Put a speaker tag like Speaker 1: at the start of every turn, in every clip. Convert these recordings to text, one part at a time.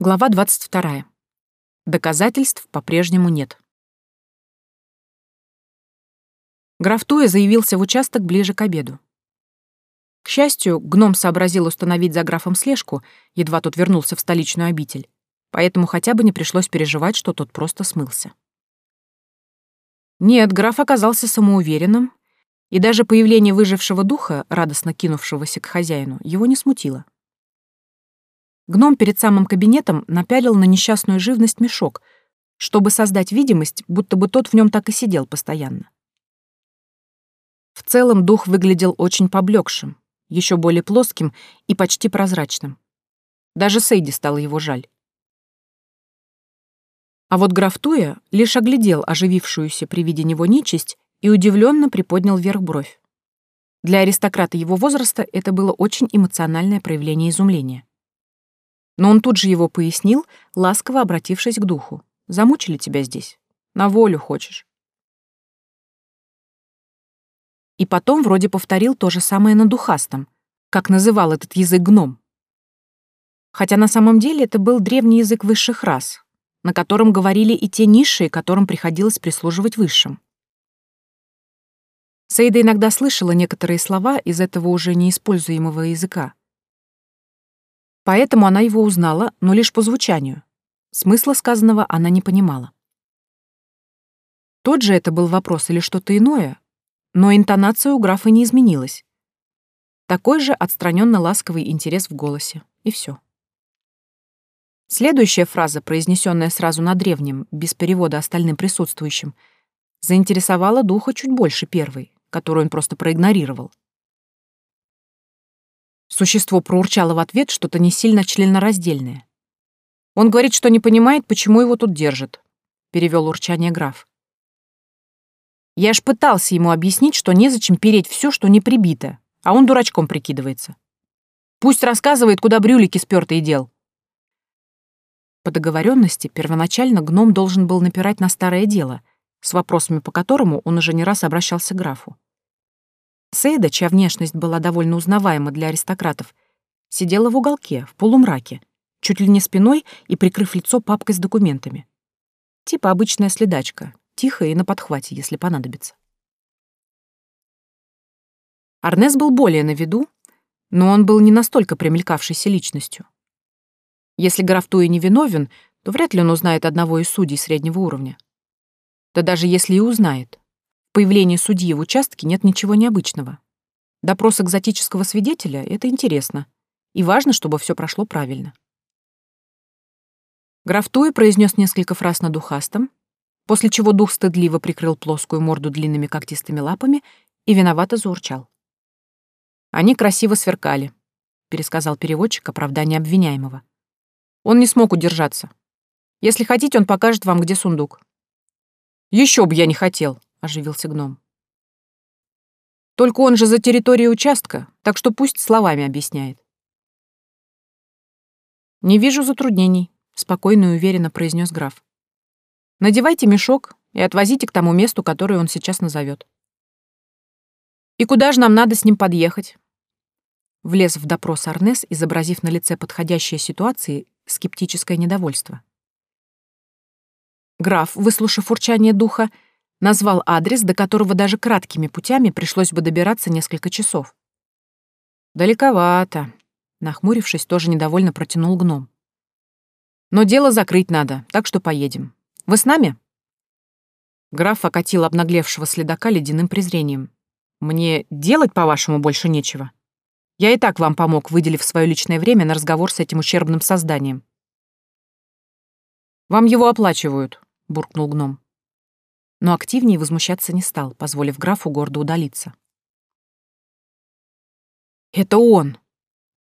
Speaker 1: Глава 22. Доказательств по-прежнему нет. Граф Туя заявился в участок ближе к обеду. К счастью, гном сообразил установить за графом слежку, едва тот вернулся в столичную обитель, поэтому хотя бы не пришлось переживать, что тот просто смылся. Нет, граф оказался самоуверенным, и даже появление выжившего духа, радостно кинувшегося к хозяину, его не смутило. Гном перед самым кабинетом напялил на несчастную живность мешок, чтобы создать видимость, будто бы тот в нем так и сидел постоянно. В целом дух выглядел очень поблекшим, еще более плоским и почти прозрачным. Даже Сейди стало его жаль. А вот граф Туя лишь оглядел оживившуюся при виде него нечисть и удивленно приподнял вверх бровь. Для аристократа его возраста это было очень эмоциональное проявление изумления. Но он тут же его пояснил, ласково обратившись к духу. «Замучили тебя здесь. На волю хочешь». И потом вроде повторил то же самое на духастом, как называл этот язык гном. Хотя на самом деле это был древний язык высших рас, на котором говорили и те низшие, которым приходилось прислуживать высшим. Сейда иногда слышала некоторые слова из этого уже неиспользуемого языка, Поэтому она его узнала, но лишь по звучанию. Смысла сказанного она не понимала. Тот же это был вопрос или что-то иное, но интонация у графа не изменилась. Такой же отстраненно ласковый интерес в голосе, и все. Следующая фраза, произнесенная сразу на древнем, без перевода остальным присутствующим, заинтересовала духа чуть больше первой, которую он просто проигнорировал. Существо проурчало в ответ что-то не сильно членораздельное. Он говорит, что не понимает, почему его тут держат, перевел урчание граф. Я ж пытался ему объяснить, что незачем переть все, что не прибито, а он дурачком прикидывается. Пусть рассказывает, куда брюлики спёртый дел. По договоренности первоначально гном должен был напирать на старое дело, с вопросами по которому он уже не раз обращался к графу. Сейда, чья внешность была довольно узнаваема для аристократов, сидела в уголке, в полумраке, чуть ли не спиной и прикрыв лицо папкой с документами. Типа обычная следачка, тихая и на подхвате, если понадобится. Арнес был более на виду, но он был не настолько примелькавшейся личностью. Если граф Туи не виновен, то вряд ли он узнает одного из судей среднего уровня. Да даже если и узнает, появлении судьи в участке нет ничего необычного. Допрос экзотического свидетеля — это интересно. И важно, чтобы все прошло правильно. Граф Туи произнес несколько фраз на духастом, после чего дух стыдливо прикрыл плоскую морду длинными когтистыми лапами и виновато заурчал. «Они красиво сверкали», — пересказал переводчик оправдание обвиняемого. «Он не смог удержаться. Если хотите, он покажет вам, где сундук». «Еще бы я не хотел», — оживился гном. «Только он же за территорией участка, так что пусть словами объясняет». «Не вижу затруднений», — спокойно и уверенно произнес граф. «Надевайте мешок и отвозите к тому месту, которое он сейчас назовет. «И куда же нам надо с ним подъехать?» Влез в допрос Арнес, изобразив на лице подходящей ситуации скептическое недовольство. Граф, выслушав урчание духа, — Назвал адрес, до которого даже краткими путями пришлось бы добираться несколько часов. «Далековато», — нахмурившись, тоже недовольно протянул гном. «Но дело закрыть надо, так что поедем. Вы с нами?» Граф окатил обнаглевшего следака ледяным презрением. «Мне делать, по-вашему, больше нечего. Я и так вам помог, выделив свое личное время на разговор с этим ущербным созданием». «Вам его оплачивают», — буркнул гном но активнее возмущаться не стал, позволив графу гордо удалиться. «Это он!»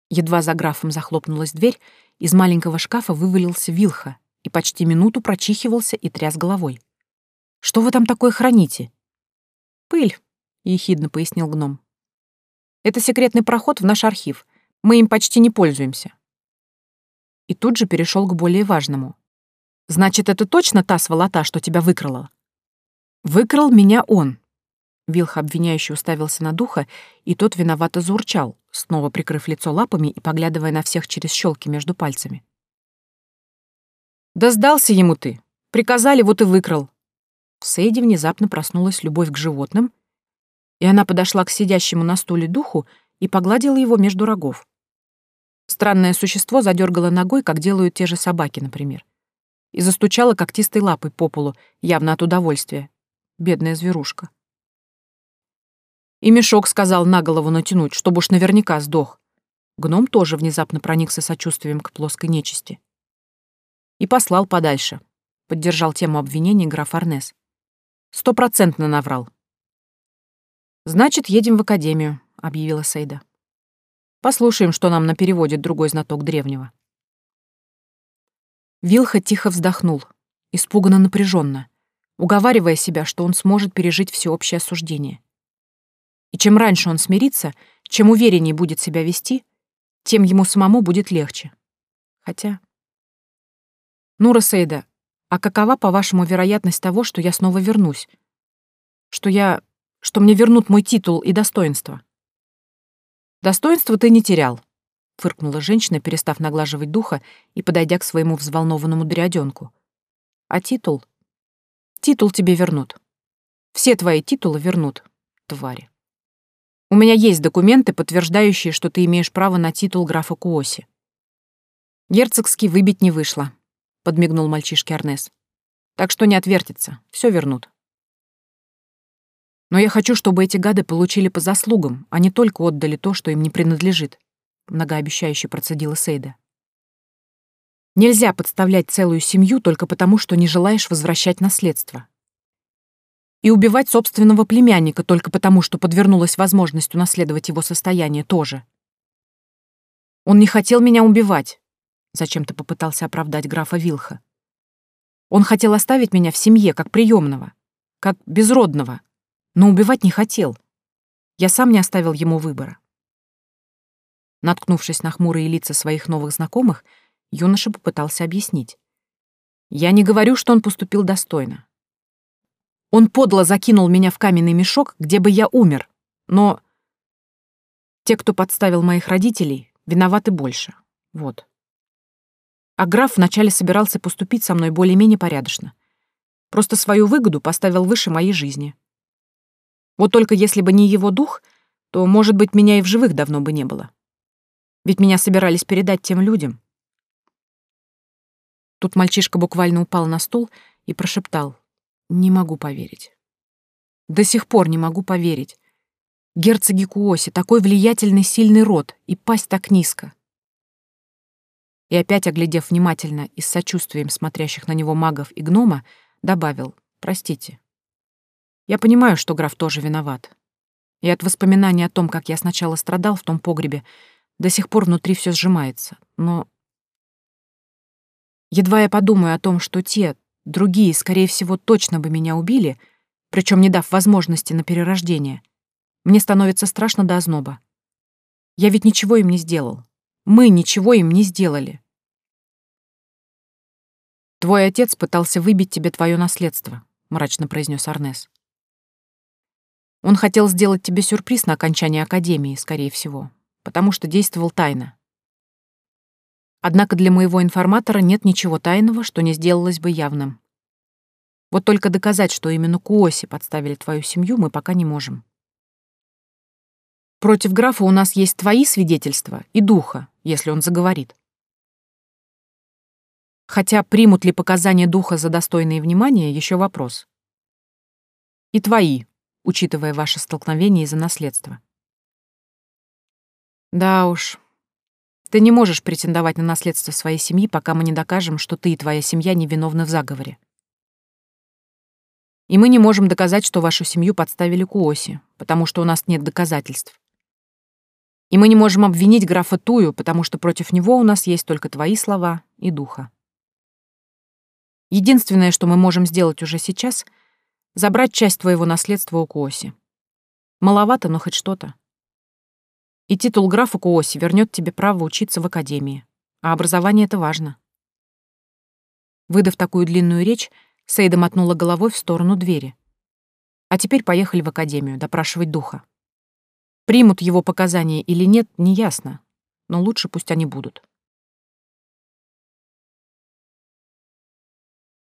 Speaker 1: Едва за графом захлопнулась дверь, из маленького шкафа вывалился Вилха и почти минуту прочихивался и тряс головой. «Что вы там такое храните?» «Пыль», — ехидно пояснил гном. «Это секретный проход в наш архив. Мы им почти не пользуемся». И тут же перешел к более важному. «Значит, это точно та сволота, что тебя выкрала?» Выкрал меня он. Вилх обвиняюще уставился на духа, и тот виновато заурчал, снова прикрыв лицо лапами и поглядывая на всех через щелки между пальцами. Да сдался ему ты. Приказали, вот и выкрал. В Сейде внезапно проснулась любовь к животным, и она подошла к сидящему на стуле духу и погладила его между рогов. Странное существо задергало ногой, как делают те же собаки, например, и застучало когтистой лапой по полу, явно от удовольствия. Бедная зверушка. И мешок сказал на голову натянуть, чтобы уж наверняка сдох. Гном тоже внезапно проникся сочувствием к плоской нечисти. И послал подальше. Поддержал тему обвинений граф Арнес. Стопроцентно наврал. «Значит, едем в академию», — объявила Сейда. «Послушаем, что нам напереводит другой знаток древнего». Вилха тихо вздохнул, испуганно напряженно, уговаривая себя, что он сможет пережить всеобщее осуждение. И чем раньше он смирится, чем увереннее будет себя вести, тем ему самому будет легче. Хотя... Нура Сейда, а какова, по-вашему, вероятность того, что я снова вернусь? Что я... что мне вернут мой титул и достоинство? Достоинство ты не терял, — фыркнула женщина, перестав наглаживать духа и подойдя к своему взволнованному дряденку. А титул? Титул тебе вернут. Все твои титулы вернут, твари. У меня есть документы, подтверждающие, что ты имеешь право на титул графа Куоси. Герцогский выбить не вышло. — подмигнул мальчишке Арнес. «Так что не отвертится, все вернут». «Но я хочу, чтобы эти гады получили по заслугам, а не только отдали то, что им не принадлежит», — многообещающе процедила Сейда. «Нельзя подставлять целую семью только потому, что не желаешь возвращать наследство. И убивать собственного племянника только потому, что подвернулась возможность унаследовать его состояние тоже. Он не хотел меня убивать, Зачем-то попытался оправдать графа Вилха. Он хотел оставить меня в семье, как приемного, как безродного, но убивать не хотел. Я сам не оставил ему выбора. Наткнувшись на хмурые лица своих новых знакомых, юноша попытался объяснить. Я не говорю, что он поступил достойно. Он подло закинул меня в каменный мешок, где бы я умер, но те, кто подставил моих родителей, виноваты больше. Вот. А граф вначале собирался поступить со мной более-менее порядочно. Просто свою выгоду поставил выше моей жизни. Вот только если бы не его дух, то, может быть, меня и в живых давно бы не было. Ведь меня собирались передать тем людям. Тут мальчишка буквально упал на стул и прошептал. «Не могу поверить. До сих пор не могу поверить. Герцоги Куоси, такой влиятельный, сильный род, и пасть так низко и опять, оглядев внимательно и с сочувствием смотрящих на него магов и гнома, добавил «Простите». Я понимаю, что граф тоже виноват. И от воспоминаний о том, как я сначала страдал в том погребе, до сих пор внутри все сжимается. Но едва я подумаю о том, что те, другие, скорее всего, точно бы меня убили, причем не дав возможности на перерождение, мне становится страшно до озноба. Я ведь ничего им не сделал. Мы ничего им не сделали. Твой отец пытался выбить тебе твое наследство, мрачно произнес Арнес. Он хотел сделать тебе сюрприз на окончании академии, скорее всего, потому что действовал тайно. Однако для моего информатора нет ничего тайного, что не сделалось бы явным. Вот только доказать, что именно Куоси подставили твою семью, мы пока не можем. Против графа у нас есть твои свидетельства и духа, если он заговорит. Хотя примут ли показания духа за достойное внимания, еще вопрос. И твои, учитывая ваше столкновение из-за наследства. Да уж, ты не можешь претендовать на наследство своей семьи, пока мы не докажем, что ты и твоя семья невиновны в заговоре. И мы не можем доказать, что вашу семью подставили Куоси, потому что у нас нет доказательств. И мы не можем обвинить графа Тую, потому что против него у нас есть только твои слова и духа. Единственное, что мы можем сделать уже сейчас — забрать часть твоего наследства у Куоси. Маловато, но хоть что-то. И титул графа Куоси вернет тебе право учиться в академии. А образование — это важно. Выдав такую длинную речь, Сейда мотнула головой в сторону двери. А теперь поехали в академию допрашивать духа. Примут его показания или нет, неясно, но лучше пусть они будут.